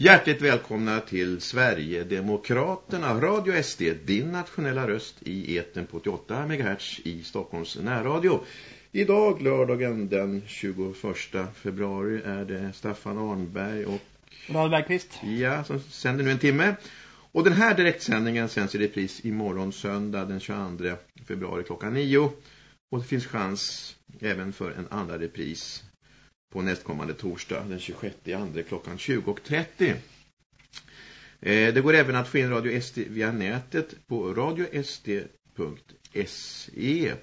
Hjärtligt välkomna till Sverigedemokraterna, Radio SD, din nationella röst i eten på 88 MHz i Stockholms närradio. Idag, lördagen den 21 februari, är det Staffan Arnberg och... Rad Bergqvist. Ja, som sänder nu en timme. Och den här direktsändningen sänds i repris imorgon söndag den 22 februari klockan 9. Och det finns chans även för en andra repris på nästkommande torsdag den 26 andra klockan 20.30. Eh, det går även att få in Radio SD via nätet på radiosd.se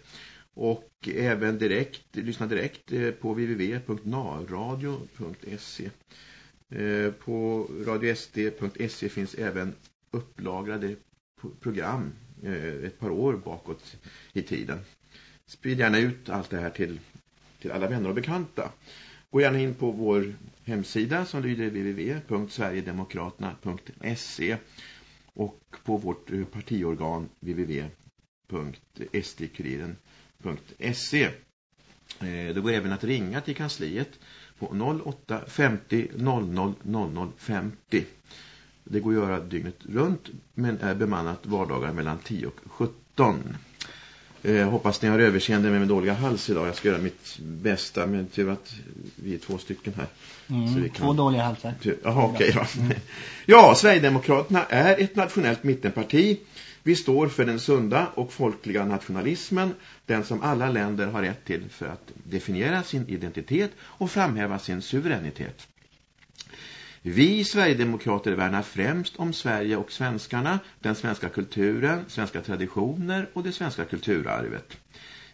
och även direkt, lyssna direkt eh, på www.narradio.se. Eh, på radiosd.se finns även upplagrade program ett par år bakåt i tiden. Sprid gärna ut allt det här till, till alla vänner och bekanta. Gå gärna in på vår hemsida som lyder www.sverigedemokraterna.se och på vårt eh, partiorgan www.sdkuriren.se. Eh, det går även att ringa till kansliet på 08 50 00 00 50. Det går att göra dygnet runt men är bemannat vardagar mellan 10 och 17. Eh, hoppas ni har överseende med min dåliga hals idag. Jag ska göra mitt bästa, men tur att vi är två stycken här. Mm, kan... Två dåliga halsar. Jaha, okej. Okay, ja. Mm. ja, Sverigedemokraterna är ett nationellt mittenparti. Vi står för den sunda och folkliga nationalismen, den som alla länder har rätt till för att definiera sin identitet och framhäva sin suveränitet. Vi Sverigedemokrater värnar främst om Sverige och svenskarna, den svenska kulturen, svenska traditioner och det svenska kulturarvet.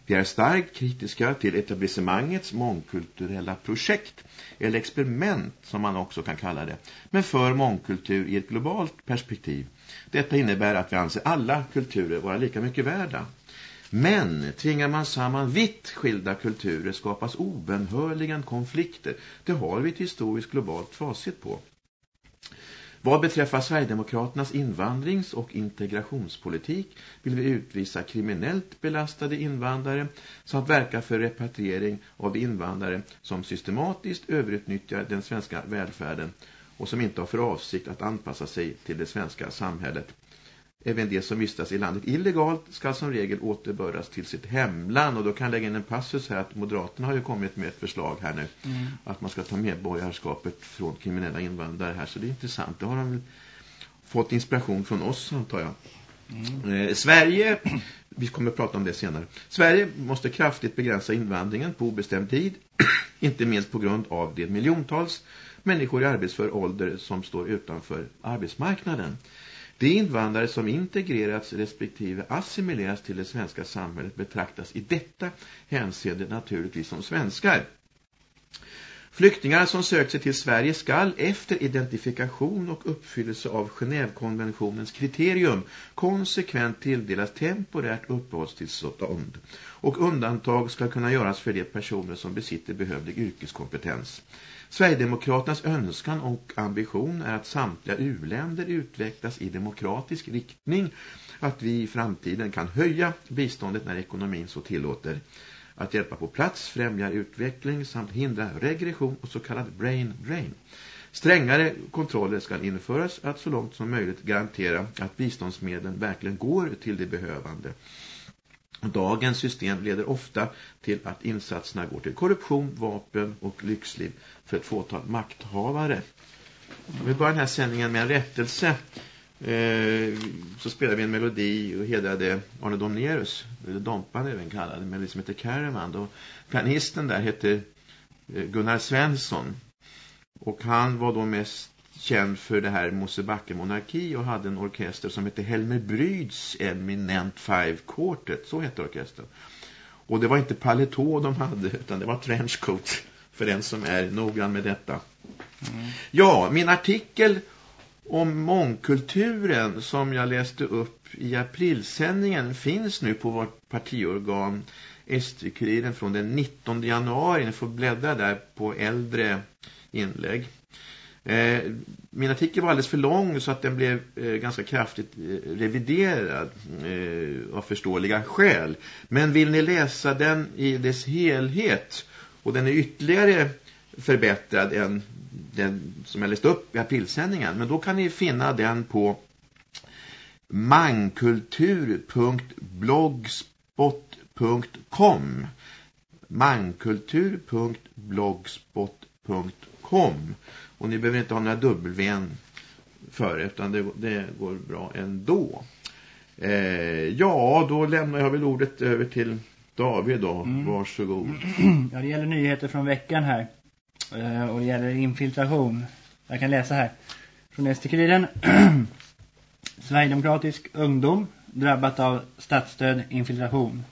Vi är starkt kritiska till etablissemangets mångkulturella projekt, eller experiment som man också kan kalla det, men för mångkultur i ett globalt perspektiv. Detta innebär att vi anser alla kulturer vara lika mycket värda. Men tvingar man samman vitt skilda kulturer skapas obenhörligen konflikter. Det har vi ett historiskt globalt facit på. Vad beträffar Sverigedemokraternas invandrings- och integrationspolitik vill vi utvisa kriminellt belastade invandrare samt verka för repatriering av de invandrare som systematiskt överutnyttjar den svenska välfärden och som inte har för avsikt att anpassa sig till det svenska samhället. Även de som vistas i landet illegalt ska som regel återbördas till sitt hemland. Och då kan jag lägga in en passus här att Moderaterna har ju kommit med ett förslag här nu. Mm. Att man ska ta medborgarskapet från kriminella invandrare här. Så det är intressant. Det har de fått inspiration från oss antar jag. Mm. Eh, Sverige, vi kommer att prata om det senare. Sverige måste kraftigt begränsa invandringen på obestämd tid. inte minst på grund av de miljontals människor i arbetsför ålder som står utanför arbetsmarknaden. De invandrare som integrerats respektive assimilerats till det svenska samhället betraktas i detta hänseende naturligtvis som svenskar. Flyktingar som sökt sig till Sverige skall efter identifikation och uppfyllelse av Genèvekonventionens kriterium konsekvent tilldelas temporärt uppehållstillstånd och undantag ska kunna göras för de personer som besitter behövlig yrkeskompetens. Sverigedemokraternas önskan och ambition är att samtliga uländer utvecklas i demokratisk riktning, att vi i framtiden kan höja biståndet när ekonomin så tillåter att hjälpa på plats, främja utveckling samt hindra regression och så kallad brain drain. Strängare kontroller ska införas att så långt som möjligt garantera att biståndsmedlen verkligen går till de behövande. Dagens system leder ofta till att insatserna går till korruption, vapen och lyxliv för ett fåtal makthavare. Om Vi börjar den här sändningen med en rättelse. Eh, så spelar vi en melodi och hedrade Arne Domnerus, eller Dompan även kallad, en melodi som heter Caravan. Och pianisten där heter eh, Gunnar Svensson. Och han var då mest känd för det här Mosebacke monarki och hade en orkester som hette Helmer Bryds Eminent Five Quartet, så hette orkestern. Och det var inte paletå de hade utan det var trenchcoat för den som är noggrann med detta. Mm. Ja, min artikel om mångkulturen som jag läste upp i aprilsändningen finns nu på vårt partiorgan SD-kuriren från den 19 januari. Ni får bläddra där på äldre inlägg. Eh, min artikel var alldeles för lång så att den blev eh, ganska kraftigt eh, reviderad av förståeliga skäl. Men vill ni läsa den i dess helhet och den är ytterligare förbättrad än den som jag läste upp i aprilsändningen. Men då kan ni finna den på mankultur.blogspot.com mankultur.blogspot.com och ni behöver inte ha några dubbelven för utan det, det går bra ändå. Eh, ja, då lämnar jag väl ordet över till David då. Mm. Varsågod. Ja, det gäller nyheter från veckan här. Eh, och det gäller infiltration. Jag kan läsa här. Från Estekriren. Sverigedemokratisk ungdom drabbat av statsstöd infiltration.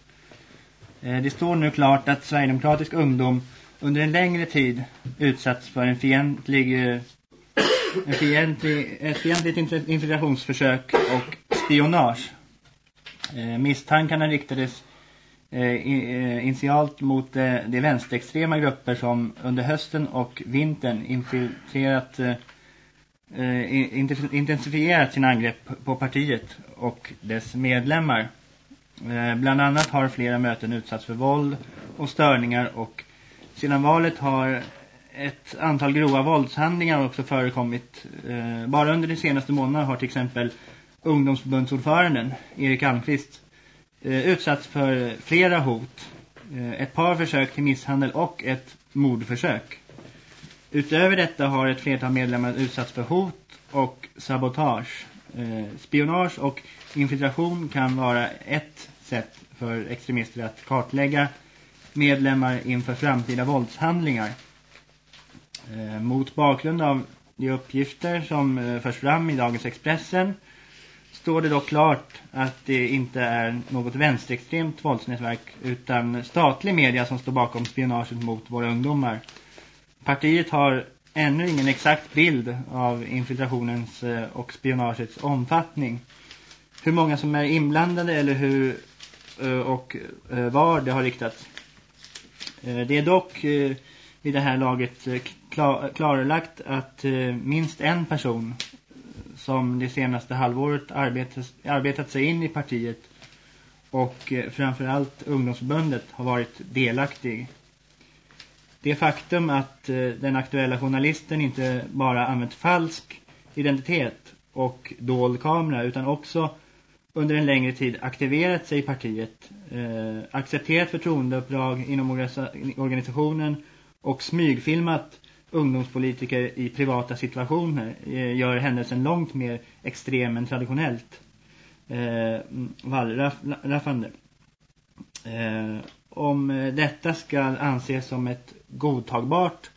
Eh, det står nu klart att Sverigedemokratisk ungdom under en längre tid utsatts för en fientlig, eh, en fientlig, ett fientligt infiltrationsförsök och spionage. Eh, misstankarna riktades eh, initialt mot de vänsterextrema grupper som under hösten och vintern infiltrerat intensifierat sina angrepp på partiet och dess medlemmar. Bland annat har flera möten utsatts för våld och störningar och sedan valet har ett antal grova våldshandlingar också förekommit. Eh, bara under de senaste månaderna har till exempel ungdomsförbundsordföranden Erik Almqvist eh, utsatts för flera hot. Eh, ett par försök till misshandel och ett mordförsök. Utöver detta har ett flertal medlemmar utsatts för hot och sabotage. Spionage och infiltration kan vara ett sätt för extremister att kartlägga medlemmar inför framtida våldshandlingar. Eh, mot bakgrund av de uppgifter som eh, förs fram i dagens Expressen står det dock klart att det inte är något vänsterextremt våldsnätverk utan statlig media som står bakom spionaget mot våra ungdomar. Partiet har ännu ingen exakt bild av infiltrationens eh, och spionagets omfattning. Hur många som är inblandade eller hur och var det har riktats. Eh, det är dock eh, vid det här laget eh, klarlagt att minst en person som det senaste halvåret arbetat, arbetat sig in i partiet och framförallt ungdomsförbundet har varit delaktig. Det faktum att den aktuella journalisten inte bara använt falsk identitet och dold kamera utan också under en längre tid aktiverat sig i partiet, eh, accepterat förtroendeuppdrag inom organisationen och smygfilmat ungdomspolitiker i privata situationer eh, gör händelsen långt mer extrem än traditionellt eh, vallraffande. Eh, om eh, detta ska anses som ett godtagbart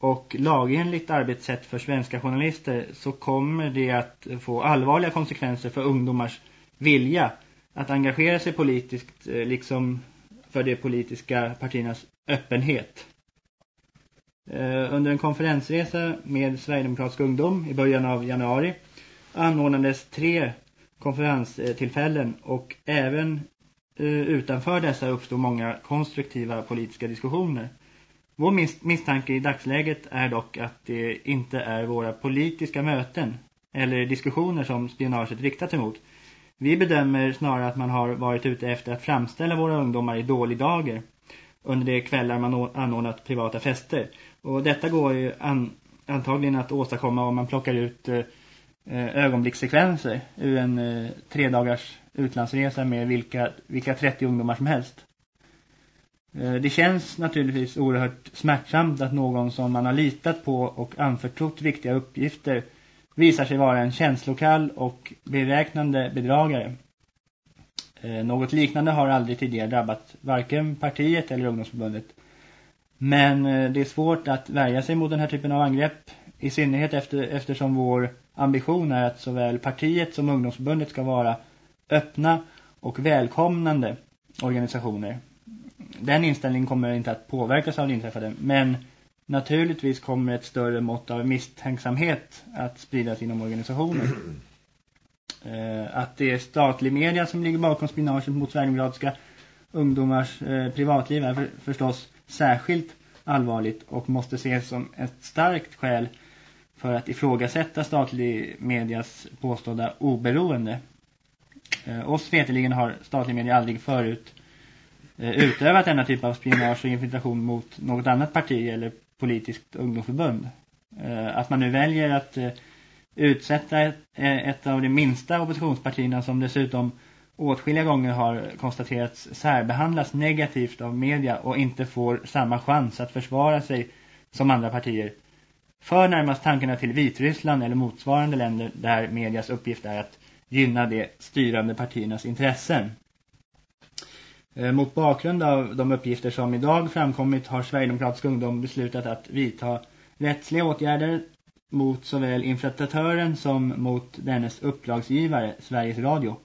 och lagenligt arbetssätt för svenska journalister så kommer det att få allvarliga konsekvenser för ungdomars vilja att engagera sig politiskt eh, liksom för de politiska partiernas öppenhet. Eh, under en konferensresa med Sverigedemokratisk ungdom i början av januari anordnades tre konferenstillfällen och även eh, utanför dessa uppstod många konstruktiva politiska diskussioner. Vår misstanke i dagsläget är dock att det inte är våra politiska möten eller diskussioner som spionaget riktat emot. Vi bedömer snarare att man har varit ute efter att framställa våra ungdomar i dålig dager under de kvällar man anordnat privata fester. Och detta går ju an antagligen att åstadkomma om man plockar ut eh, eh ögonblickssekvenser ur en eh, tre dagars utlandsresa med vilka, vilka 30 ungdomar som helst. Eh, det känns naturligtvis oerhört smärtsamt att någon som man har litat på och anförtrott viktiga uppgifter visar sig vara en känslokall och beräknande bedragare. Eh, något liknande har aldrig tidigare drabbat varken partiet eller ungdomsförbundet. Men eh, det är svårt att värja sig mot den här typen av angrepp, i synnerhet efter, eftersom vår ambition är att såväl partiet som ungdomsförbundet ska vara öppna och välkomnande organisationer. Den inställningen kommer inte att påverkas av det inträffade, men naturligtvis kommer ett större mått av misstänksamhet att spridas inom organisationen. Eh, att det är statlig media som ligger bakom spionaget mot Sverigedemokratiska ungdomars eh, privatliv är förstås särskilt allvarligt och måste ses som ett starkt skäl för att ifrågasätta statlig medias påstådda oberoende. Eh, oss veteligen har statlig media aldrig förut eh, utövat denna typ av spionage och infiltration mot något annat parti eller politiskt ungdomsförbund. Eh, att man nu väljer att eh, utsätta ett, eh, ett av de minsta oppositionspartierna som dessutom åtskilliga gånger har konstaterats särbehandlas negativt av media och inte får samma chans att försvara sig som andra partier. För närmast tankarna till Vitryssland eller motsvarande länder där medias uppgift är att gynna de styrande partiernas intressen. Eh, mot bakgrund av de uppgifter som idag framkommit har Sverigedemokratisk ungdom beslutat att vidta rättsliga åtgärder mot såväl infiltratören som mot dennes uppdragsgivare, Sveriges Radio.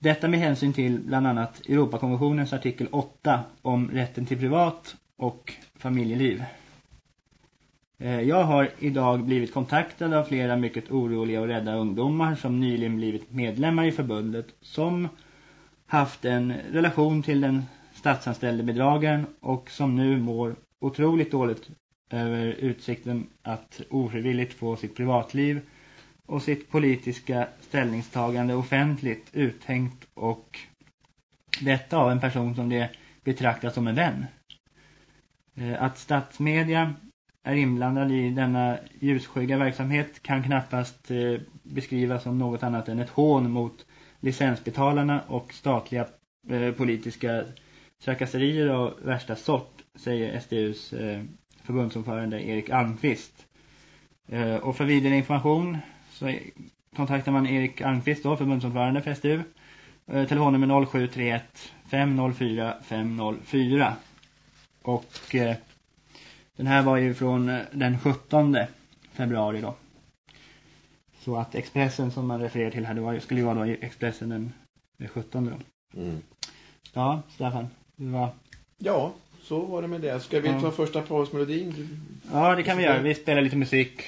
Detta med hänsyn till bland annat Europakonventionens artikel 8 om rätten till privat och familjeliv. Eh, jag har idag blivit kontaktad av flera mycket oroliga och rädda ungdomar som nyligen blivit medlemmar i förbundet som haft en relation till den statsanställde bedragaren och som nu mår otroligt dåligt över utsikten att ofrivilligt få sitt privatliv och sitt politiska ställningstagande offentligt uthängt och detta av en person som det betraktas som en vän. Eh, att statsmedia är inblandad i denna ljusskygga verksamhet kan knappast eh, beskrivas som något annat än ett hån mot licensbetalarna och statliga eh, politiska trakasserier av värsta sort, säger SDUs eh, förbundsordförande Erik Almqvist. Eh, och för vidare information så kontaktar man Erik Almqvist då, förbundsordförande för SDU. Eh, telefonnummer 0731 504 504. Och eh, den här var ju från eh, den 17 februari då. Så att Expressen som man refererar till här, det var, skulle ju vara då Expressen den, den 17 då. Mm. Ja, Staffan, det var... Ja, så var det med det. Ska vi ja. ta första pausmelodin? Ja, det kan vi göra. Vi spelar lite musik.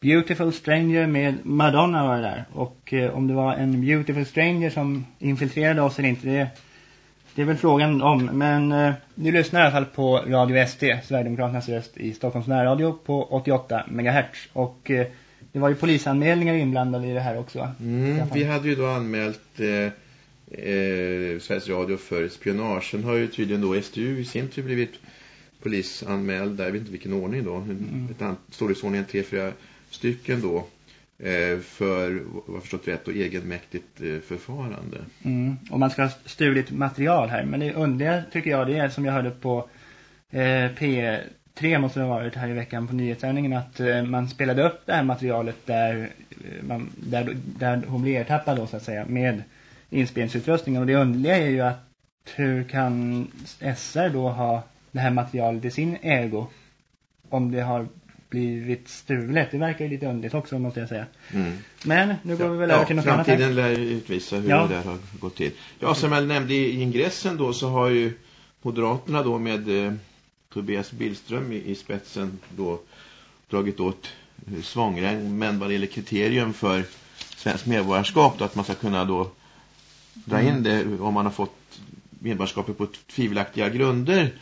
Beautiful Stranger med Madonna var det där. Och eh, om det var en Beautiful Stranger som infiltrerade oss eller inte, det, det är väl frågan om. Men eh, ni lyssnar i alla fall på Radio SD, Sverigedemokraternas röst i Stockholms närradio på 88 MHz. Och eh, det var ju polisanmälningar inblandade i det här också. Mm, vi hade ju då anmält eh, eh, Sveriges Radio för spionage. Sen har ju tydligen då SDU i sin tur blivit polisanmäld. Jag vet inte vilken ordning då. Mm. Ett storleksordningen tre, fyra stycken då. Eh, för, vad förstått rätt, och egenmäktigt eh, förfarande. Mm. Och man ska ha stulit material här. Men det underliga tycker jag, det är som jag hörde på eh, P tre måste det ha varit här i veckan på nyhetssändningen att eh, man spelade upp det här materialet där, eh, man, där, där hon blev ertappad då så att säga med inspelningsutrustningen och det underliga är ju att hur kan SR då ha det här materialet i sin ägo om det har blivit stulet. Det verkar ju lite underligt också måste jag säga. Mm. Men nu går vi väl över till något framtiden annat. Framtiden lär utvisa hur ja. det där har gått till. Ja, som jag nämnde i ingressen då så har ju Moderaterna då med eh, Tobias Billström i, i spetsen då dragit åt svångrän men vad det gäller kriterium för svensk medborgarskap då att man ska kunna då dra in det om man har fått medborgarskapet på tvivelaktiga grunder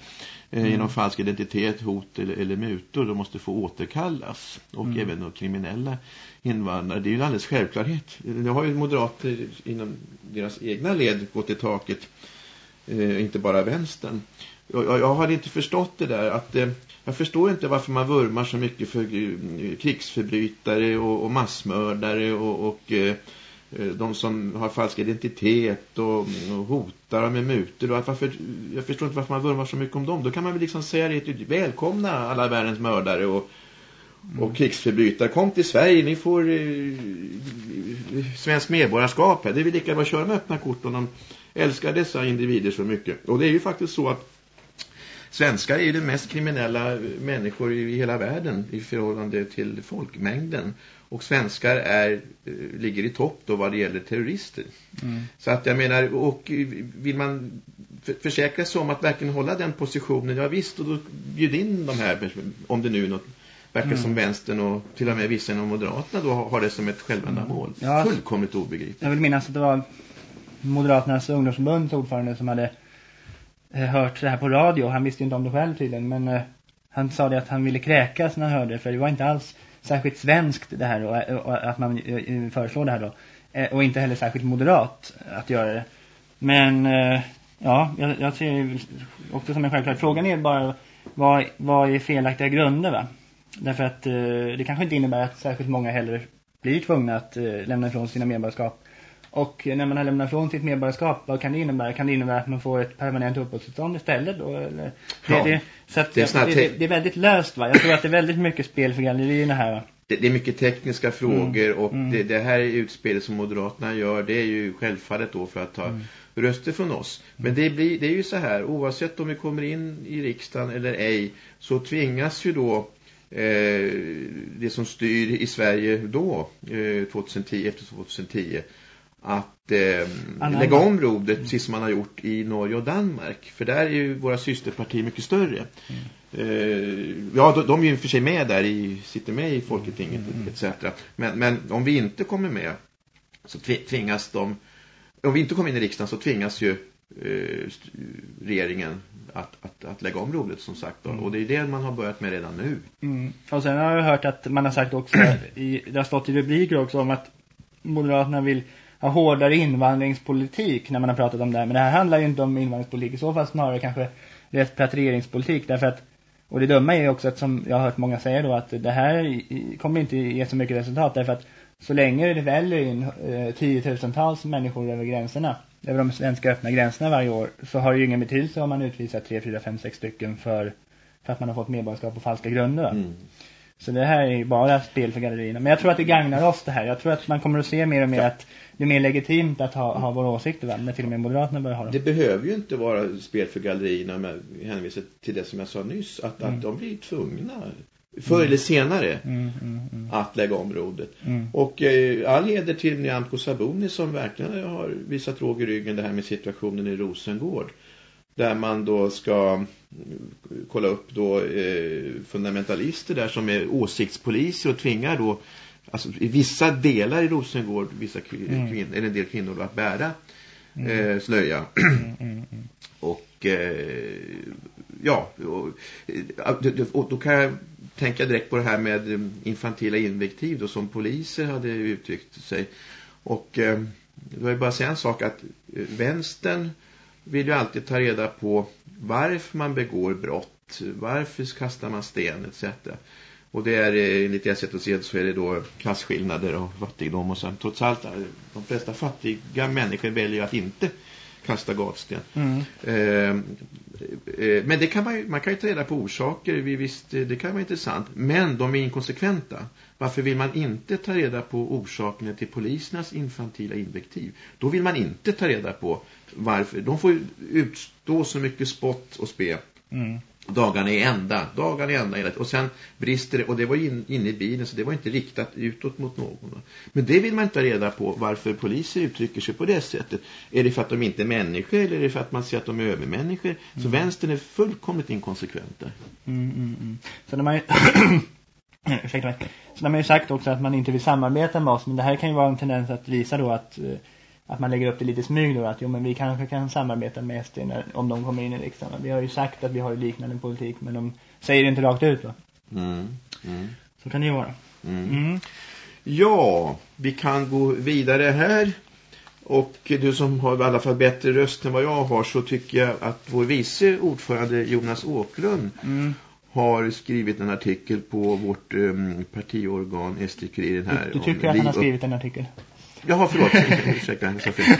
eh, mm. genom falsk identitet, hot eller, eller mutor då måste få återkallas och mm. även då kriminella invandrare. Det är ju en alldeles självklarhet. Nu har ju moderater inom deras egna led gått i taket eh, inte bara vänstern jag, jag har inte förstått det där. Att, eh, jag förstår inte varför man vurmar så mycket för eh, krigsförbrytare och, och massmördare och, och eh, de som har falsk identitet och, och hotar med mutor. Och varför, jag förstår inte varför man vurmar så mycket om dem. Då kan man väl liksom säga det välkomna alla världens mördare och, och mm. krigsförbrytare. Kom till Sverige, ni får eh, svensk medborgarskap. Det är väl lika bra att köra med öppna kort om de älskar dessa individer så mycket. Och det är ju faktiskt så att Svenskar är ju de mest kriminella människor i hela världen i förhållande till folkmängden. Och svenskar är, eh, ligger i topp då vad det gäller terrorister. Mm. Så att jag menar, och vill man försäkra sig om att verkligen hålla den positionen, ja visst, och då bjud in de här, om det nu är något verkar mm. som vänstern och till och med vissa inom Moderaterna då har det som ett självändamål. Mm. Ja, Fullkomligt obegripligt. Jag vill minnas att det var Moderaternas ungdomsförbunds ordförande som hade Eh, Eh, hört det här på radio. Han visste inte om det själv tydligen. Men eh, han sa det att han ville kräkas när han hörde det. För det var inte alls särskilt svenskt det här. Och, eh, och att man föreslår det här då. Och inte heller särskilt moderat att göra det. Men ja, jag, jag ser också som en självklart. Frågan är bara vad, vad är felaktiga grunder va? Därför att det kanske inte innebär att särskilt många heller blir tvungna att lämna ifrån sina medborgarskap. Och när man har lämnat ifrån sitt medborgarskap, vad kan det innebära? Kan det innebära att man får ett permanent uppehållstillstånd istället då? Eller? Ja. Det, det, så att, Det är det, det, är väldigt löst va? Jag tror att det är väldigt mycket spel för gallerierna här va? det, är mycket tekniska frågor och mm. Det, det här utspelet som Moderaterna gör det är ju självfallet då för att ta Mm. röster från oss. Men det, blir, det är ju så här, oavsett om vi kommer in i riksdagen eller ej så tvingas ju då eh, det som styr i Sverige då, eh, 2010, efter 2010 att eh, lägga om rodet precis som man har gjort i Norge och Danmark. För där är ju våra systerpartier mycket större. Eh, ja, de, de är ju för sig med där, i, sitter med i Folketinget etc. Men, men om vi inte kommer med så tvi- tvingas de, om vi inte kommer in i riksdagen så tvingas ju eh, regeringen att, att, att lägga om rodet som sagt. Då. Och det är det man har börjat med redan nu. Mm. Och sen har jag hört att man har sagt också, i, det har stått i rubriker också om att Moderaterna vill hårdare invandringspolitik när man har pratat om det här. Men det här handlar ju inte om invandringspolitik, i så fall snarare kanske repatrieringspolitik. Därför att, och det dumma är ju också att som jag har hört många säga då att det här kommer inte ge så mycket resultat. Därför att så länge det väller in eh, tiotusentals människor över gränserna, över de svenska öppna gränserna varje år, så har det ju ingen betydelse om man utvisar 3, 4, 5, 6 stycken för, för att man har fått medborgarskap på falska grunder. va? Mm. Så det här är ju bara spel för gallerierna. Men jag tror att det gagnar oss det här. Jag tror att man kommer att se mer och mer att det är mer legitimt att ha, ha våra åsikter va? När till och med Moderaterna börjar ha dem. Det behöver ju inte vara spel för gallerierna med hänvisning till det som jag sa nyss. Att, att de blir tvungna förr eller senare Mm, mm, mm, att lägga om rodet. mm. Och eh, all heder till Nyamko Sabuni som verkligen har visat råg i ryggen det här med situationen i Rosengård. Där man då ska mm, kolla upp då eh, fundamentalister där som är åsiktspoliser och tvingar då alltså i vissa delar i Rosengård vissa kvin- Mm. kvin- eller en del kvinnor då, att bära eh, slöja. Mm, mm, mm. Och eh, ja, och, eh, och då kan jag tänka direkt på det här med eh, infantila invektiv då, som poliser hade uttryckt sig. Och eh, då är det bara att säga en sak att eh, vänstern vill ju alltid ta reda på varför man begår brott, varför kastar man sten etc. Och det är eh, enligt det sätt att se så är det då klasskillnader och fattigdom och sen trots allt eh, de flesta fattiga människor väljer att inte kasta gatsten. Mm. Eh, eh, men det kan man, ju, man kan ju ta reda på orsaker, vi visst, eh, det kan vara intressant. Men de är inkonsekventa. Varför vill man inte ta reda på orsakerna till polisernas infantila invektiv? Då vill man inte ta reda på varför. De får ju utstå så mycket spott och spe. Mm. Dagarna är ända, dagarna är ända. Och sen brister det, och det var in, inne i bilen så det var inte riktat utåt mot någon. Men det vill man inte reda på varför poliser uttrycker sig på det sättet. Är det för att de inte är människor eller är det för att man ser att de är övermänniskor? Så vänstern är fullkomligt inkonsekvent där. Mm, mm, mm. Så de har ju Ursäkta mig. De har ju sagt också att man inte vill samarbeta med oss. Men det här kan ju vara en tendens att visa då att, eh, att man lägger upp det lite smyg då. Att jo men vi kanske kan samarbeta med SD när, om de kommer in i riksdagen. Vi har ju sagt att vi har liknande politik. Men de säger det inte rakt ut va. Mm. Mm. Så kan det ju vara. Mm. Mm. Ja, vi kan gå vidare här. Och du som har i alla fall bättre röst än vad jag har så tycker jag att vår vice ordförande Jonas Åklund Mm. har skrivit en artikel på vårt um, partiorgan SD-kuriren här. Du, du tycker att han har skrivit en artikel? Jaha, förlåt. Ursäkta, jag sa fel.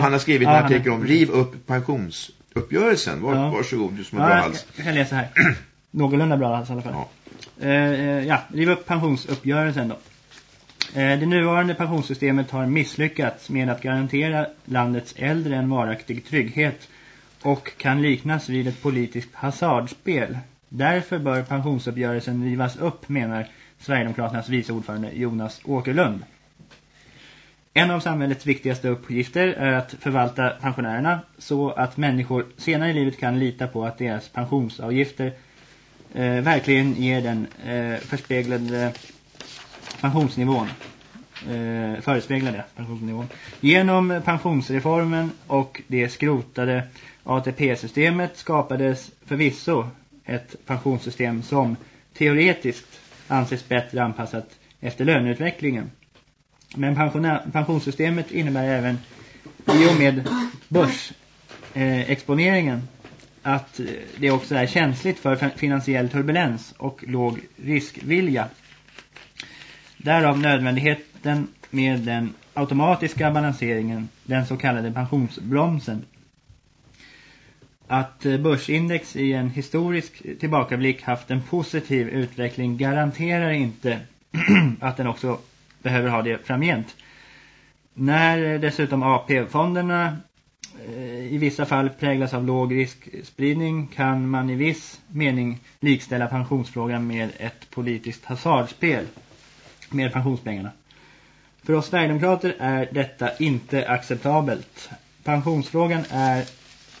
Han har skrivit en artikel om riv upp pensionsuppgörelsen. Var, Ja. Varsågod, du som har bra Ja, hals. jag kan läsa här. Någorlunda bra hals i alla fall. Ja. Eh, eh, ja, riva upp pensionsuppgörelsen då. Eh, det nuvarande pensionssystemet har misslyckats med att garantera landets äldre en varaktig trygghet och kan liknas vid ett politiskt hasardspel. Därför bör pensionsuppgörelsen rivas upp, menar Sverigedemokraternas vice ordförande Jonas Åkerlund. En av samhällets viktigaste uppgifter är att förvalta pensionärerna så att människor senare i livet kan lita på att deras pensionsavgifter eh, verkligen ger den eh, förspeglade pensionsnivån. Eh, förespeglade pensionsnivån. Genom pensionsreformen och det skrotade ATP-systemet skapades förvisso ett pensionssystem som teoretiskt anses bättre anpassat efter löneutvecklingen. Men pensionssystemet innebär även i och med börsexponeringen att eh, det också är känsligt för finansiell turbulens och låg riskvilja. Därav nödvändigheten med den automatiska balanseringen, den så kallade pensionsbromsen. Att eh, börsindex i en historisk tillbakablick haft en positiv utveckling garanterar inte att den också behöver ha det framgent. När eh, dessutom AP-fonderna eh, i vissa fall präglas av låg riskspridning kan man i viss mening likställa pensionsfrågan med ett politiskt hasardspel med pensionspengarna. För oss Sverigedemokrater är detta inte acceptabelt. Pensionsfrågan är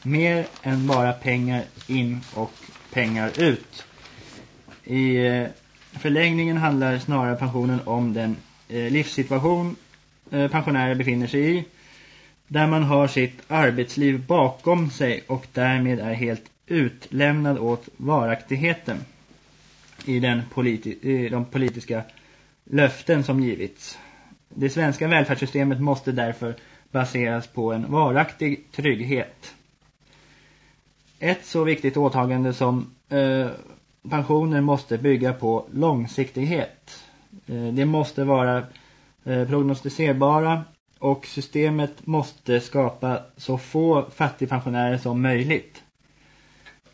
mer än bara pengar in och pengar ut. I eh, förlängningen handlar snarare pensionen om den Eh, livssituation eh, pensionärer befinner sig i. Där man har sitt arbetsliv bakom sig och därmed är helt utlämnad åt varaktigheten i, den politi i de politiska löften som givits. Det svenska välfärdssystemet måste därför baseras på en varaktig trygghet. Ett så viktigt åtagande som eh, pensioner måste bygga på långsiktighet. Eh, det måste vara eh, prognostiserbara och systemet måste skapa så få fattigpensionärer som möjligt.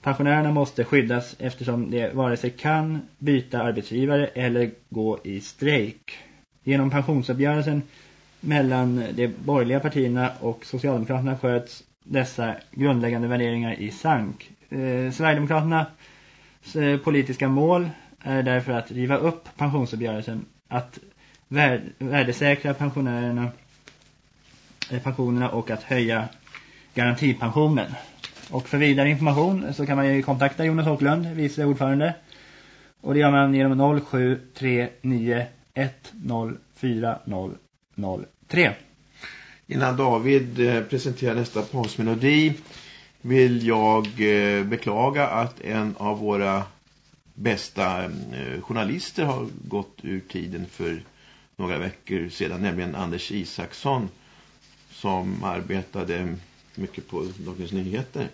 Pensionärerna måste skyddas eftersom de vare sig kan byta arbetsgivare eller gå i strejk. Genom pensionsuppgörelsen mellan de borgerliga partierna och Socialdemokraterna sköts dessa grundläggande värderingar i sank. Eh, Sverigedemokraternas eh, politiska mål är därför att riva upp pensionsuppgörelsen, att värdesäkra pensionärerna, eh, pensionerna och att höja garantipensionen. Och för vidare information så kan man ju kontakta Jonas Åkerlund, vice ordförande. Och det gör man genom 0739104003. Innan David eh, presenterar nästa pausmelodi vill jag beklaga att en av våra bästa eh, journalister har gått ur tiden för några veckor sedan, nämligen Anders Isaksson som arbetade mycket på Dagens Nyheter.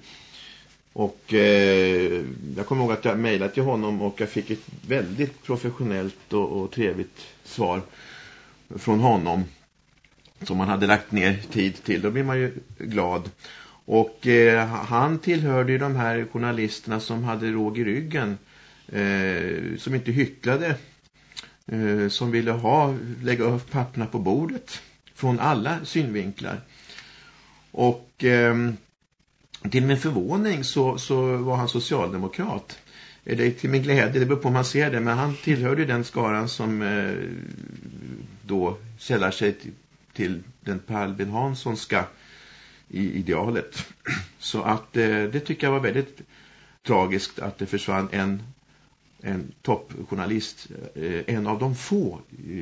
Och eh, jag kommer ihåg att jag mejlade till honom och jag fick ett väldigt professionellt och, och trevligt svar från honom som man hade lagt ner tid till. Då blir man ju glad. Och eh, han tillhörde ju de här journalisterna som hade råg i ryggen. Eh, som inte hycklade. Eh, som ville ha, lägga upp papperna på bordet. Från alla synvinklar. Och eh, till min förvåning så, så var han socialdemokrat. Det är till min glädje, det beror på om man ser det. Men han tillhörde den skaran som eh, då sällar sig till, till den Per Albin Hanssonska i idealet. Så att eh, det tycker jag var väldigt tragiskt att det försvann en, en toppjournalist. Eh, en av de få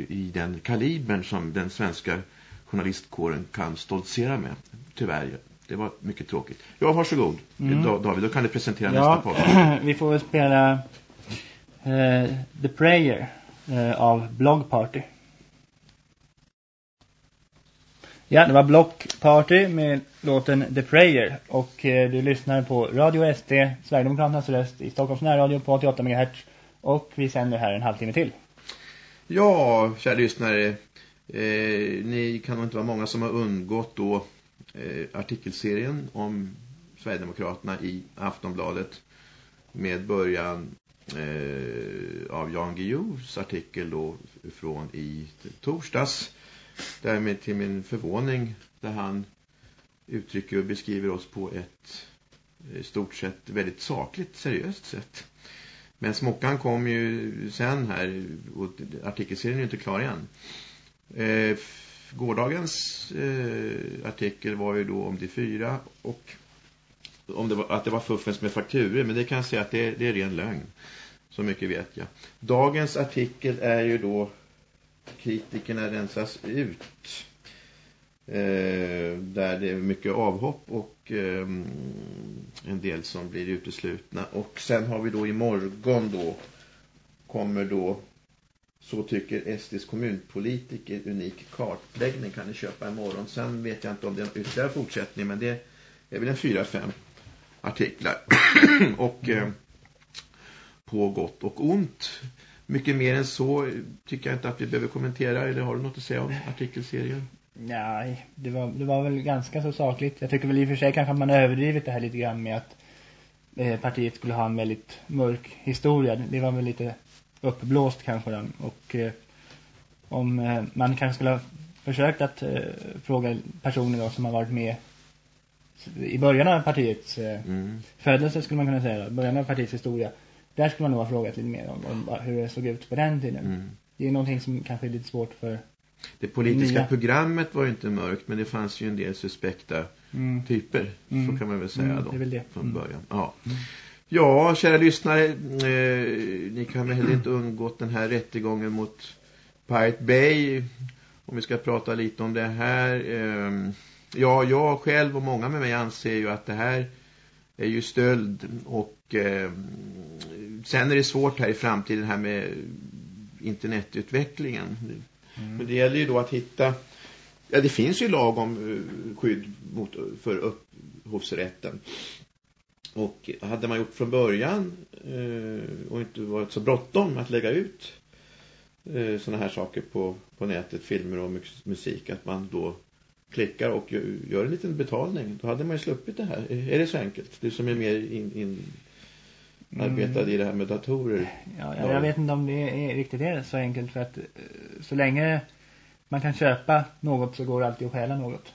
i, den kalibern som den svenska journalistkåren kan stoltsera med. Tyvärr, det var mycket tråkigt. Ja, varsågod. Mm. David, då kan du presentera ja, nästa podd. vi får väl spela uh, The Prayer uh, av Blog Party. Ja, det var Block Party med låten The Prayer. Och uh, du lyssnar på Radio SD, Sverigedemokraternas röst i Stockholms närradio på 88 MHz. Och vi sänder här en halvtimme till. Ja, kära lyssnare. Eh, ni kan nog inte vara många som har undgått då eh, artikelserien om Sverigedemokraterna i Aftonbladet med början eh, av Jan Guillous artikel då från i torsdags därmed till min förvåning där han uttrycker och beskriver oss på ett i stort sett väldigt sakligt, seriöst sätt. Men smockan kom ju sen här och artikelserien är ju inte klar igen. Eh, gårdagens eh, artikel var ju då om de fyra och om det var, att det var fuffens med fakturer, men det kan jag säga att det, det är ren lögn. Så mycket vet jag. Dagens artikel är ju då kritikerna rensas ut. Eh, där det är mycket avhopp och eh, en del som blir uteslutna. Och sen har vi då imorgon då kommer då så tycker SDs kommunpolitiker unik kartläggning kan ni köpa imorgon. Sen vet jag inte om det är en ytterligare fortsättning men det är väl en 4-5. artiklar. och eh, på gott och ont. Mycket mer än så tycker jag inte att vi behöver kommentera. Eller har du något att säga om artikelserien? Nej, det var, det var väl ganska så sakligt. Jag tycker väl i och för sig kanske att man har överdrivit det här lite grann med att eh, partiet skulle ha en väldigt mörk historia. Det var väl lite uppblåst kanske. Då. Och eh, om eh, man kanske skulle ha försökt att eh, fråga personer då, som har varit med i början av partiets eh, mm. födelse skulle man kunna säga. Början av partiets historia. Där skulle man nog ha frågat lite mer om, om hur det såg ut på den tiden. Mm. Det är någonting som kanske är lite svårt för det politiska nya. programmet var ju inte mörkt men det fanns ju en del suspekta mm. typer. Mm. Så kan man väl säga mm, då. Väl. Från mm. början. Ja. Mm. Ja, kära lyssnare, eh, ni kan väl heller inte undgått den här rättegången mot Pirate Bay. Om vi ska prata lite om det här. Eh, ja, jag själv och många med mig anser ju att det här är ju stöld och eh, sen är det svårt här i framtiden här med internetutvecklingen. Mm. Men det gäller ju då att hitta ja det finns ju lag om eh, skydd mot, för upphovsrätten. Och hade man gjort från början eh, och inte varit så bråttom att lägga ut eh, sådana här saker på, på nätet, filmer och musik, att man då klickar och gör en liten betalning. Då hade man ju sluppit det här. Är det så enkelt? Du som är mer in, in arbetade mm. i det här med datorer. Ja, jag, jag vet inte om det är riktigt är så enkelt för att eh, så länge man kan köpa något så går det alltid att stjäla något.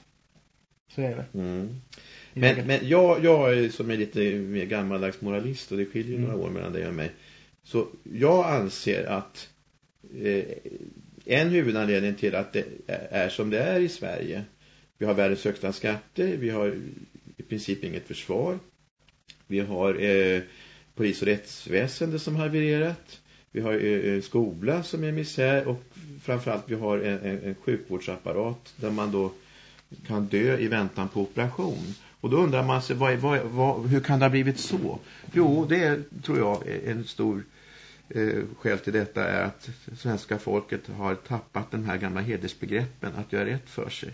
Så är det mm. Men, men jag, jag som är lite mer gammaldags moralist och det skiljer mm. några år mellan dig och mig. Så jag anser att eh, en huvudanledning till att det är som det är i Sverige. Vi har världens högsta skatter, vi har i princip inget försvar. Vi har eh, polis- och rättsväsende som har havererat. Vi har eh, eh, skola som är misär och framförallt vi har en, en, en sjukvårdsapparat där man då kan dö i väntan på operation. Och då undrar man sig, vad, vad, vad, hur kan det ha blivit så? Jo, det är, tror jag är en stor eh, skäl till detta är att svenska folket har tappat den här gamla hedersbegreppen att göra rätt för sig.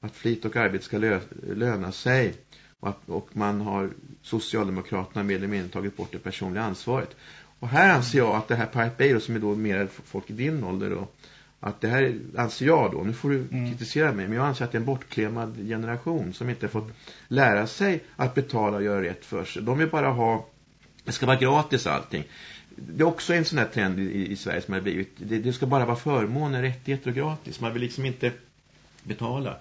Att flit och arbete ska lö löna sig och, man har Socialdemokraterna mer eller mindre tagit bort det personliga ansvaret. Och här anser jag att det här Pirate Bay då, som är då mer folk i din ålder då, att det här anser jag då, nu får du mm. kritisera mig, men jag anser att det är en bortklemad generation som inte fått lära sig att betala och göra rätt för sig. De vill bara ha, det ska vara gratis allting. Det är också en sån här trend i, i Sverige som har blivit, det, det ska bara vara förmåner, rättigheter och gratis. Man vill liksom inte betala.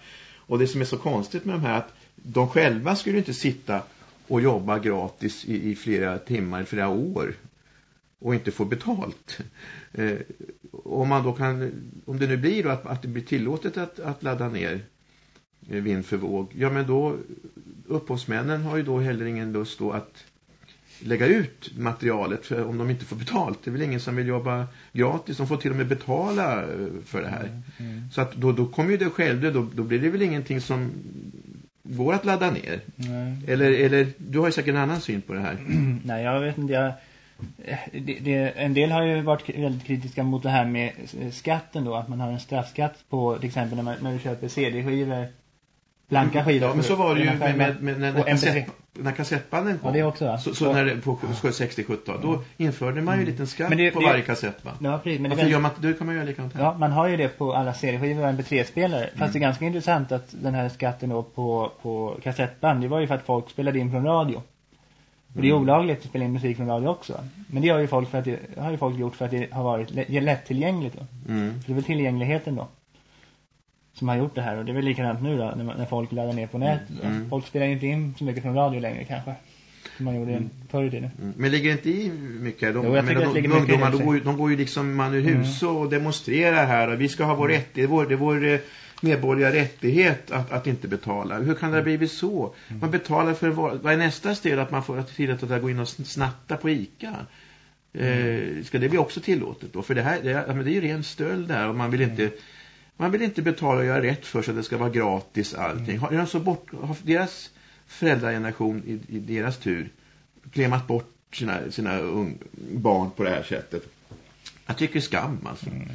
Och det som är så konstigt med de här att de själva skulle inte sitta och jobba gratis i, i flera timmar, flera år och inte få betalt. Eh, om man då kan, om det nu blir då att, att det blir tillåtet att, att ladda ner eh, vind för våg, ja men då upphovsmännen har ju då heller ingen lust då att lägga ut materialet för, om de inte får betalt. Det är väl ingen som vill jobba gratis. De får till och med betala eh, för det här. Mm, mm. Så att då, då kommer ju det själv, då, då blir det väl ingenting som går att ladda ner. Nej. Eller, eller du har ju säkert en annan syn på det här. Nej, jag vet inte. Jag, det, det, en del har ju varit väldigt kritiska mot det här med skatten då. Att man har en straffskatt på till exempel när man, när man köper CD-skivor blanka skivor. Ja, men så var det ju med, med, med när, kassett, när kassettbanden kom. Ja, det också. Så, så när på 60-70 då införde man ju en liten skatt det, på varje kassettband. Ja, precis. Men Varför gör man det kan man göra likadant här. Ja, man har ju det på alla CD-skivor och MP3-spelare. Fast mm. det är ganska intressant att den här skatten då på, på kassettband, det var ju för att folk spelade in från radio. Och det är mm. olagligt att spela in musik från radio också. Men det har ju folk, för att det, har ju folk gjort för att det har varit lättillgängligt då. Mm. Så det är väl tillgängligheten då som har gjort det här. Och det är väl likadant nu då, när, när folk laddar ner på nätet. Mm. mm. Folk spelar inte in så mycket från radio längre kanske. Som man gjorde mm. förr i tiden. Mm. Men ligger inte i mycket? De, jo, jag menar, de, de, ungdomar, de, går, de går ju liksom man ur mm. hus och demonstrerar här. Och vi ska ha vår mm. rättighet. Det är vår, det är vår eh, medborgerliga rättighet att, att inte betala. Hur kan det ha blivit så? Man betalar för vad, är nästa steg? Att man får tillåtet att gå in och snatta på Ica. Eh, ska det bli också tillåtet då? För det här det är, men det är ju ren stöld där och man vill inte man vill inte betala och göra rätt för sig att det ska vara gratis allting. Har, har, så bort, har deras föräldrageneration i, i deras tur klämat bort sina, sina ung, barn på det här sättet? Jag tycker skam alltså. Mm.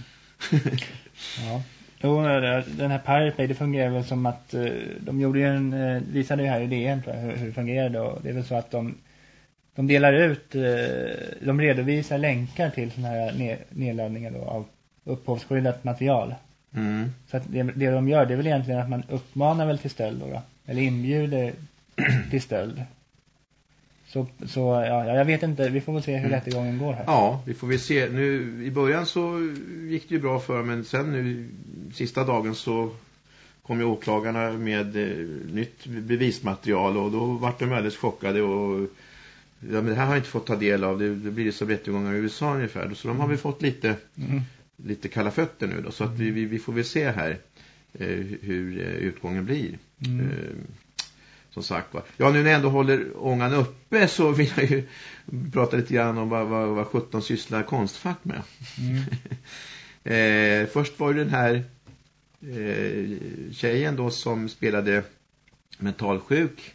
ja. Jo, den här Pirate Bay, det fungerar väl som att uh, de gjorde en, uh, visade ju här idén tror jag, hur, hur det fungerade och det är väl så att de, de delar ut, uh, de redovisar länkar till sådana här nedladdningar då, av upphovsskyddat material. Mm. Så att det, det de gör det är väl egentligen att man uppmanar väl till stöld då, då eller inbjuder till stöld. Så, så ja, jag vet inte, vi får väl se hur mm. rättegången går här. Ja, vi får väl se. Nu i början så gick det ju bra för men sen nu sista dagen så kom ju åklagarna med eh, nytt bevismaterial och då var de väldigt chockade och ja, men det här har jag inte fått ta del av. Det, det blir som rättegångar i USA ungefär. Så de har vi fått lite, mm. Lite kalla fötter nu då. Så att vi, vi, får väl se här eh, hur eh, utgången blir. Mm. Eh, som sagt va. Ja, nu när jag ändå håller ångan uppe så vill jag ju prata lite grann om vad, vad, vad 17 sysslar konstfack med. Mm. först var det den här eh, tjejen då som spelade mentalsjuk.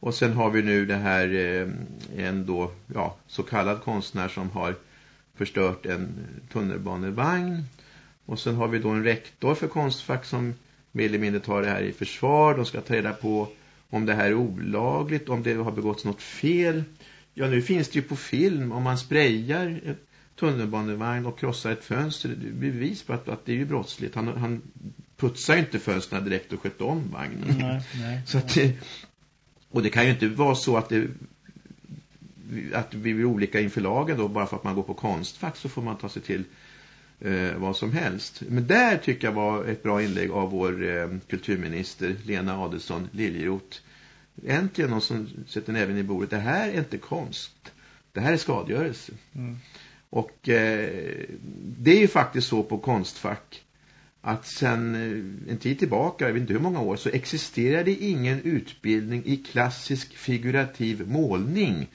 Och sen har vi nu det här en då, ja, så kallad konstnär som har förstört en tunnelbanevagn. Och sen har vi då en rektor för konstfack som mer eller mindre tar det här i försvar. De ska ta reda på om det här är olagligt, om det har begåtts något fel. Ja, nu finns det ju på film om man sprayar ett tunnelbanevagn och krossar ett fönster. Det är bevis på att, att det är ju brottsligt. Han, han putsar ju inte fönsterna direkt och sköt om vagnen. Nej, nej, så att det, och det kan ju inte vara så att det att vi är olika inför lagen då bara för att man går på konstfack så får man ta sig till eh, vad som helst. Men där tycker jag var ett bra inlägg av vår eh, kulturminister Lena Adelsson Liljeroth. Äntligen någon som sätter näven i bordet. Det här är inte konst. Det här är skadegörelse. Mm. Och eh, det är ju faktiskt så på konstfack att sen eh, en tid tillbaka, jag vet inte hur många år, så existerar det ingen utbildning i klassisk figurativ målning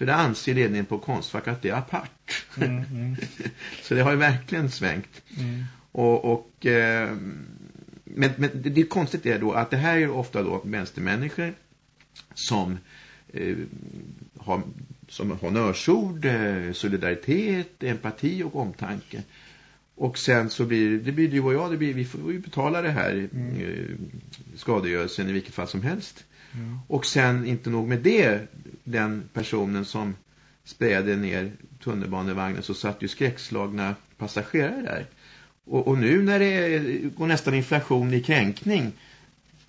för det anser ledningen på Konstfack att det är apart. Mm, mm. så det har ju verkligen svängt. Mm. Och, och eh, men, men det, det konstigt är då att det här är ofta då vänstermänniskor som eh, har som honnörsord, eh, solidaritet, empati och omtanke. Och sen så blir det blir du och jag, det blir, vi får ju betala det här mm. eh, skadegörelsen i vilket fall som helst. Mm. Och sen inte nog med det, den personen som sprayade ner tunnelbanevagnen så satt ju skräckslagna passagerare där. Och, och nu när det går nästan inflation i kränkning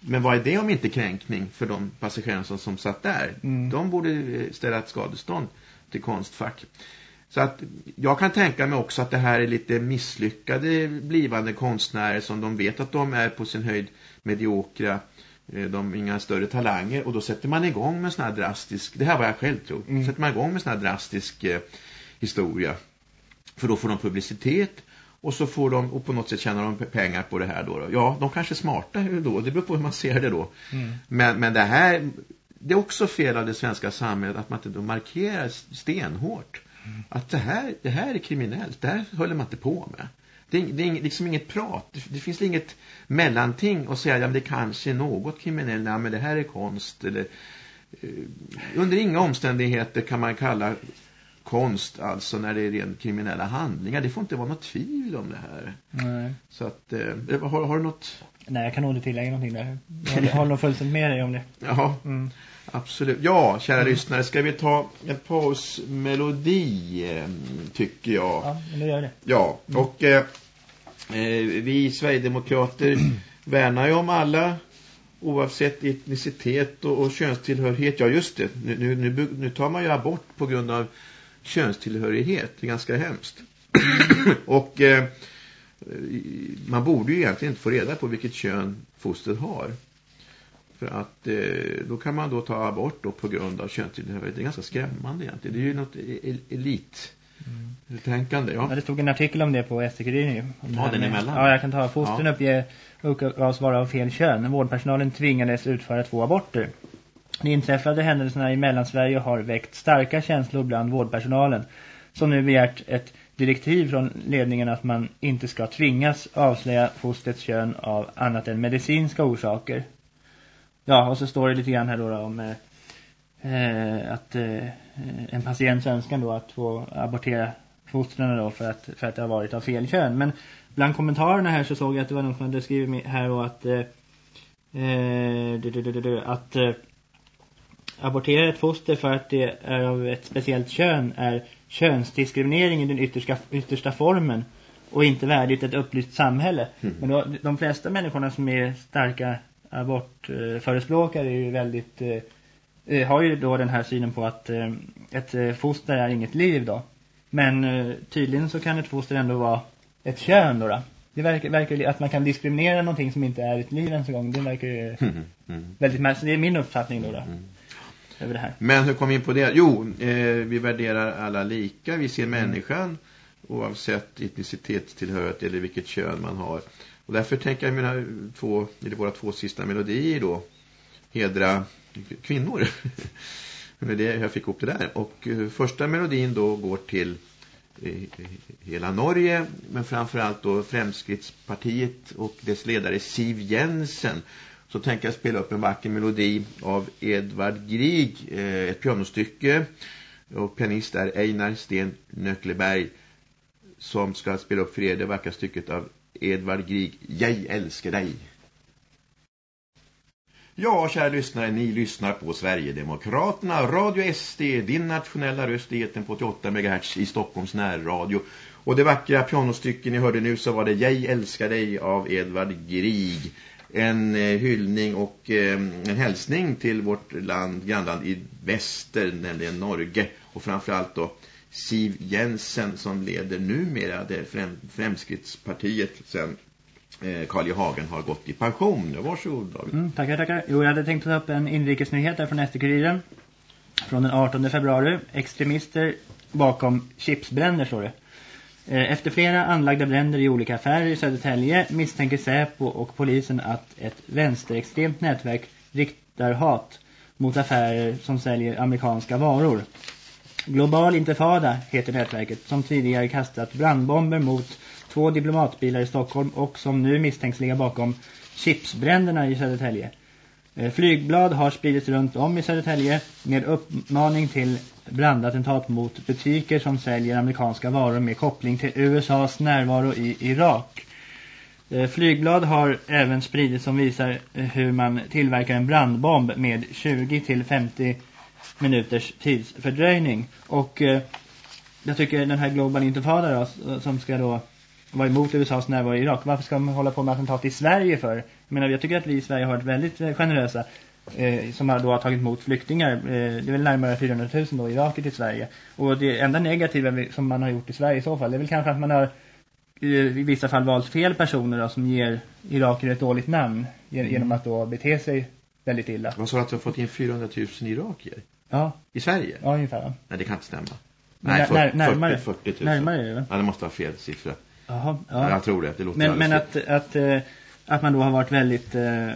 men vad är det om inte kränkning för de passagerarna som, som satt där? Mm. De borde ställa ett skadestånd till konstfack. Så att jag kan tänka mig också att det här är lite misslyckade blivande konstnärer som de vet att de är på sin höjd mediokra Eh, de inga större talanger och då sätter man igång med sån här drastisk, det här var jag själv tror, mm. sätter man igång med sån här drastisk eh, historia. För då får de publicitet och så får de, och på något sätt tjänar de pengar på det här då. Ja, de kanske är smarta då, det beror på hur man ser det då. Mm. Men, men det här, det är också fel av det svenska samhället att man inte då markerar stenhårt. Mm. Att det här, det här är kriminellt, det här håller man inte på med. Det, det är liksom inget prat. Det, det finns inget mellanting att säga att det kanske är något kriminellt. Nej, men det här är konst. Eller, eh, under inga omständigheter kan man kalla konst alltså när det är rent kriminella handlingar. Det får inte vara något tvivel om det här. Nej. Så att, eh, har, har du något? Nej, jag kan nog inte tillägga någonting där. Jag håller nog fullständigt med dig om det. Ja, mm. absolut. Ja, kära mm. lyssnare, ska vi ta en pausmelodi, eh, tycker jag. Ja, det gör det. Ja, och Eh, Eh, vi Sverigedemokrater värnar ju om alla oavsett etnicitet och, och könstillhörighet. Ja just det, nu, nu, nu, nu tar man ju abort på grund av könstillhörighet. Det är ganska hemskt. och eh, man borde ju egentligen inte få reda på vilket kön fostret har. För att eh, då kan man då ta abort då på grund av könstillhörighet. Det är ganska skrämmande egentligen. Det är ju något e-, e-, elit Tänkande, ja. ja. Det stod en artikel om det på SD-kuriren Ja, den emellan. Ja, jag kan ta. Fostern ja. uppger uppgavs vara av fel kön. Vårdpersonalen tvingades utföra två aborter. De inträffade händelserna i Mellansverige har väckt starka känslor bland vårdpersonalen som nu begärt ett direktiv från ledningen att man inte ska tvingas avslöja fostrets kön av annat än medicinska orsaker. Ja, och så står det lite grann här då, om eh, att eh, en patients önskan då att få abortera fostrarna då för att, för att det har varit av fel kön. Men bland kommentarerna här så såg jag att det var någon som hade skrivit här och att eh, eh, att eh, abortera ett foster för att det är av ett speciellt kön är könsdiskriminering i den yttersta, yttersta formen och inte värdigt ett upplyst samhälle. Mm. Men då, de flesta människorna som är starka abortförespråkare är ju väldigt eh, eh, har ju då den här synen på att eh, ett eh, foster är inget liv då. Men eh, tydligen så kan ett foster ändå vara ett kön då. då. Det verkar, verkar att man kan diskriminera någonting som inte är ett liv ens en gång. Det verkar ju mm. Mm. väldigt märkligt. Det är min uppfattning då. då. Mm över det här. Men hur kom vi in på det? Jo, eh, vi värderar alla lika. Vi ser människan oavsett etnicitetstillhörighet eller vilket kön man har. Och därför tänker jag mina två, eller våra två sista melodier då hedra kvinnor. Men det jag fick ihop det där. Och eh, första melodin då går till eh, eh, hela Norge men framförallt då Fremskrittspartiet och dess ledare Siv Jensen så tänker jag spela upp en vacker melodi av Edvard Grieg, ett pianostycke. Och pianist är Einar Sten Nöckleberg som ska spela upp för er det vackra stycket av Edvard Grieg, Jag älskar dig. Ja, kära lyssnare, ni lyssnar på Sverigedemokraterna, Radio SD, din nationella röst i eten på 88 MHz i Stockholms närradio. Och det vackra pianostycken ni hörde nu så var det Jag älskar dig av Edvard Grieg en eh, hyllning och eh, en hälsning till vårt land, grannland i väster, nämligen Norge. Och framförallt då Siv Jensen som leder numera det främ Fremskrittspartiet Eh, Karl J. Hagen har gått i pension. Varsågod David. Mm, tackar, tackar. Jo, jag hade tänkt ta upp en inrikesnyhet här från SD-kuriren. Från den 18 februari. Extremister bakom chipsbränder står det. Eh, efter flera anlagda bränder i olika affärer i Södertälje misstänker Säpo och polisen att ett vänsterextremt nätverk riktar hat mot affärer som säljer amerikanska varor. Global Intifada heter nätverket som tidigare kastat brandbomber mot två diplomatbilar i Stockholm och som nu misstänks ligga bakom chipsbränderna i Södertälje. Eh, flygblad har spridits runt om i Södertälje med uppmaning till brandattentat mot butiker som säljer amerikanska varor med koppling till USAs närvaro i Irak. Eh, flygblad har även spridits som visar eh, hur man tillverkar en brandbomb med 20-50 minuters tidsfördröjning. Och jag tycker den här Global Intifada då, som ska då vara emot USAs närvaro i Irak. Varför ska man hålla på med attentat i Sverige för? Jag menar, jag tycker att vi i Sverige har varit väldigt eh, generösa eh, som har då har tagit emot flyktingar. Eh, det är väl närmare 400 000 då iraker till Sverige. Och det enda negativa som man har gjort i Sverige i så fall, det är väl kanske att man har i vissa fall valt fel personer då, som ger iraker ett dåligt namn genom mm. att då bete sig väldigt illa. Vad sa att du har fått in 400 000 iraker? Ja. I Sverige? Ja, ungefär. Nej, det kan inte stämma. Nej, när, närmare. 40, 40 000. Närmare är det. Ja, det måste vara fel siffra. Jaha, ja. ja. Jag tror det. det låter men men att, att, eh, att man då har varit väldigt... Eh,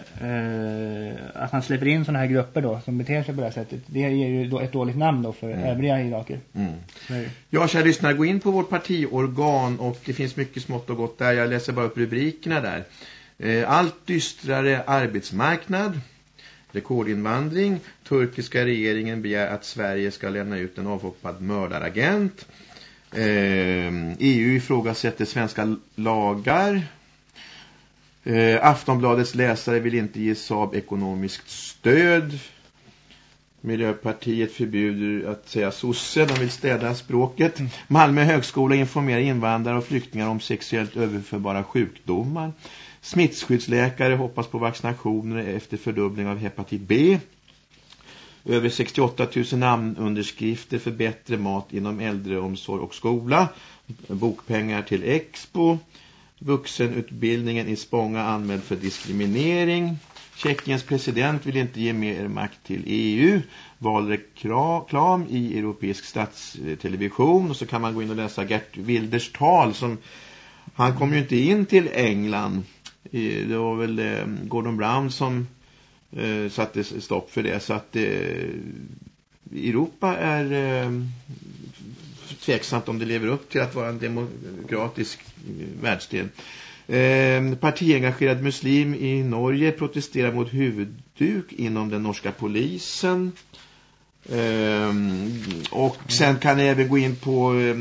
att man släpper in sådana här grupper då som beter sig på det här sättet. Det ger ju då ett dåligt namn då för mm. övriga iraker. Mm. Ja, kära lyssnare, gå in på vårt partiorgan och det finns mycket smått och gott där. Jag läser bara upp rubrikerna där. Allt dystrare arbetsmarknad rekordinvandring. Turkiska regeringen begär att Sverige ska lämna ut en avhoppad mördaragent. Eh, EU ifrågasätter svenska lagar. Eh, Aftonbladets läsare vill inte ge Saab ekonomiskt stöd. Miljöpartiet förbjuder att säga sosse, de vill städa språket. Mm. Malmö högskola informerar invandrare och flyktingar om sexuellt överförbara sjukdomar. Smittskyddsläkare hoppas på vaccinationer efter fördubbling av hepatit B. Över 68 000 namnunderskrifter för bättre mat inom äldreomsorg och skola. Bokpengar till Expo. Vuxenutbildningen i Spånga anmäld för diskriminering. Tjeckiens president vill inte ge mer makt till EU. Valreklam i europeisk statstelevision. Och så kan man gå in och läsa Gert Wilders tal som han kom ju inte in till England. Det var väl eh, Gordon Brown som eh, satte stopp för det. Så att eh, Europa är eh, tveksamt om det lever upp till att vara en demokratisk eh, världsdel. Eh, partiengagerad muslim i Norge protesterar mot huvudduk inom den norska polisen. Ehm, och sen kan jag även gå in på eh,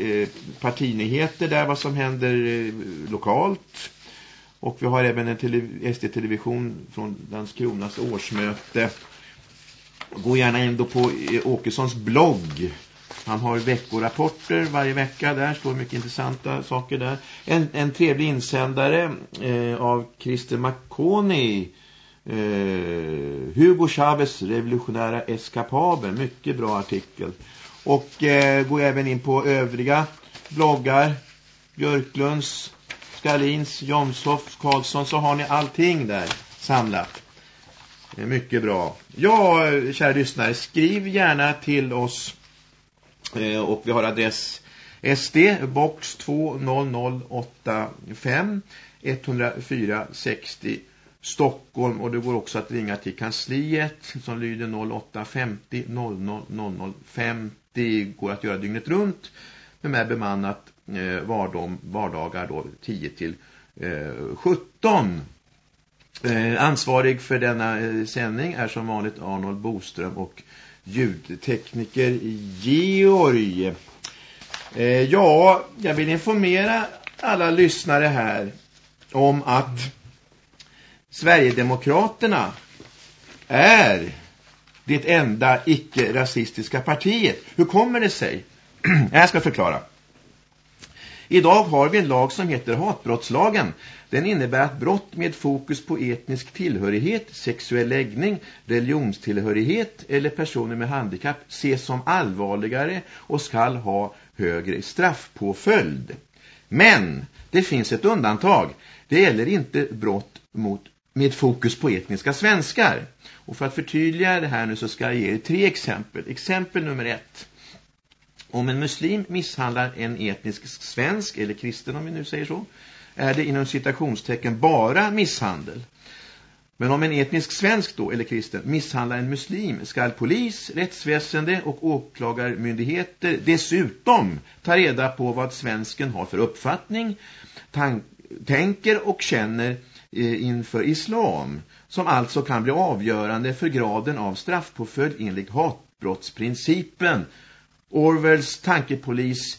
eh, partinyheter där vad som händer eh, lokalt. Och vi har även en SD-television från Landskronas årsmöte. Gå gärna in då på e- Åkessons blogg. Han har veckorapporter varje vecka där. står mycket intressanta saker där. En, en trevlig insändare eh, av Christer McConey Eh, Hugo Chavez revolutionära eskapaber. Mycket bra artikel. Och eh, gå även in på övriga bloggar. Björklunds, Skalins, Jomshoff, Karlsson. Så har ni allting där samlat. Mycket bra. Ja, kära lyssnare. Skriv gärna till oss. Eh, och vi har adress SD box 20085 104 60 Stockholm och det går också att ringa till kansliet som lyder 0850 00 00 50 går att göra dygnet runt med är bemannat Eh, vardagar då 10 till eh, 17 eh, ansvarig för denna sändning är som vanligt Arnold Boström och ljudtekniker Georg ja, jag vill informera alla lyssnare här om att Sverigedemokraterna är det enda icke-rasistiska partiet. Hur kommer det sig? Jag ska förklara. Idag har vi en lag som heter hatbrottslagen. Den innebär att brott med fokus på etnisk tillhörighet, sexuell läggning, religionstillhörighet eller personer med handikapp ses som allvarligare och skall ha högre straffpåföljd. Men det finns ett undantag. Det gäller inte brott mot med fokus på etniska svenskar. Och för att förtydliga det här nu så ska jag ge er tre exempel. Exempel nummer ett. Om en muslim misshandlar en etnisk svensk eller kristen om vi nu säger så är det inom citationstecken bara misshandel. Men om en etnisk svensk då, eller kristen, misshandlar en muslim ska polis, rättsväsende och åklagarmyndigheter dessutom ta reda på vad svensken har för uppfattning, tänker och känner Eh, inför islam som alltså kan bli avgörande för graden av straffpåföljd enligt hatbrottsprincipen. Orwells tankepolis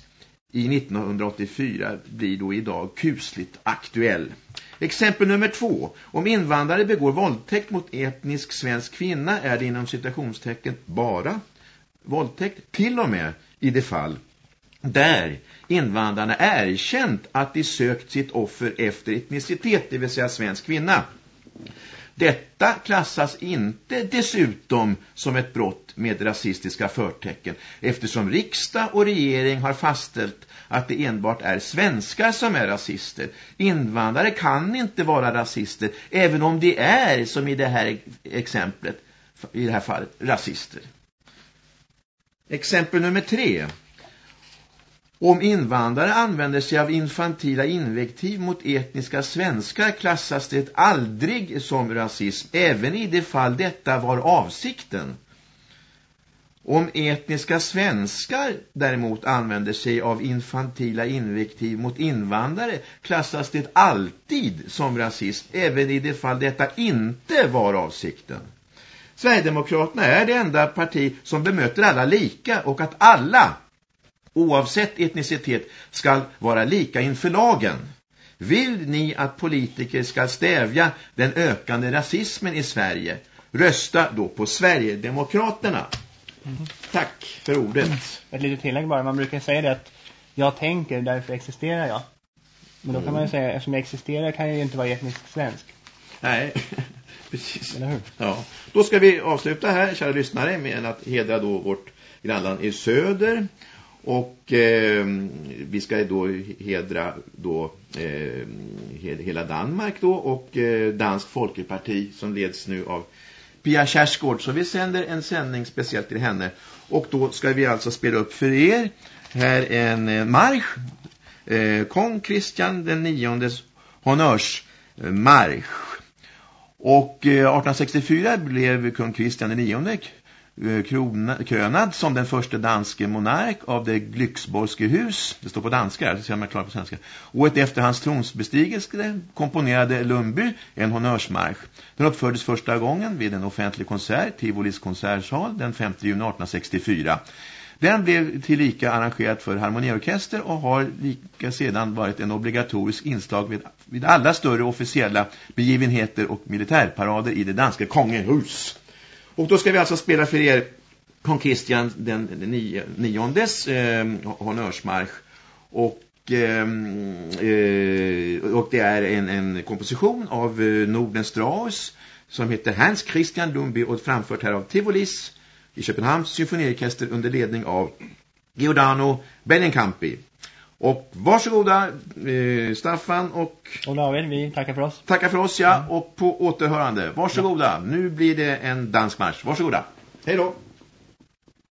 i 1984 blir då idag kusligt aktuell. Exempel nummer två. Om invandrare begår våldtäkt mot etnisk svensk kvinna är det inom citationstecken bara våldtäkt till och med i det fall där invandrarna erkänt att de sökt sitt offer efter etnicitet, det vill säga svensk kvinna. Detta klassas inte dessutom som ett brott med rasistiska förtecken eftersom riksdag och regering har fastställt att det enbart är svenskar som är rasister. Invandrare kan inte vara rasister även om de är, som i det här exemplet, i det här fallet, rasister. Exempel nummer tre. Om invandrare använder sig av infantila invektiv mot etniska svenskar klassas det aldrig som rasism, även i det fall detta var avsikten. Om etniska svenskar däremot använder sig av infantila invektiv mot invandrare klassas det alltid som rasism, även i det fall detta inte var avsikten. Sverigedemokraterna är det enda parti som bemöter alla lika och att alla oavsett etnicitet ska vara lika inför lagen. Vill ni att politiker ska stävja den ökande rasismen i Sverige? Rösta då på Sverigedemokraterna. Mm. Tack för ordet. Mm. Ett litet tillägg bara. Man brukar säga det att jag tänker, därför existerar jag. Men då kan man ju säga, eftersom jag existerar kan jag ju inte vara etnisk svensk. Nej, precis. Eller hur? Ja. Då ska vi avsluta här, kära lyssnare, med att hedra då vårt grannland i söder. Och eh, vi ska då hedra då, eh, hela Danmark då och eh, Dansk Folkeparti som leds nu av Pia Kärsgård. Så vi sänder en sändning speciellt till henne. Och då ska vi alltså spela upp för er här en eh, marsch. Eh, Kong Christian den niondes honörsmarsch. Eh, och eh, 1864 blev kung Kristian den nionde Eh, krona, krönad som den första danske monark av det Glycksborgske hus. Det står på danska, här, så ser man klart på svenska. Året efter hans tronsbestigelse komponerade Lundby en honnörsmarsch. Den uppfördes första gången vid en offentlig konsert, Tivolis konsertsal, den 5 juni 1864. Den blev tillika arrangerad för harmoniorkester och har lika sedan varit en obligatorisk inslag vid, vid alla större officiella begivenheter och militärparader i det danska kongehus. Och då ska vi alltså spela för er kong den, den niondes eh, honörsmarsch. Och, eh, eh, och det är en, en komposition av eh, Norden Strauss som heter Hans Christian Lundby och framfört här av Tivolis i Köpenhamns symfoniorkester under ledning av Giordano Benenkampi. Och varsågoda eh, Staffan och... Och David, vi tackar för oss. Tackar för oss, ja. Och på återhörande. Varsågoda. Ja. Nu blir det en dansmarsch. Varsågoda. Hej då.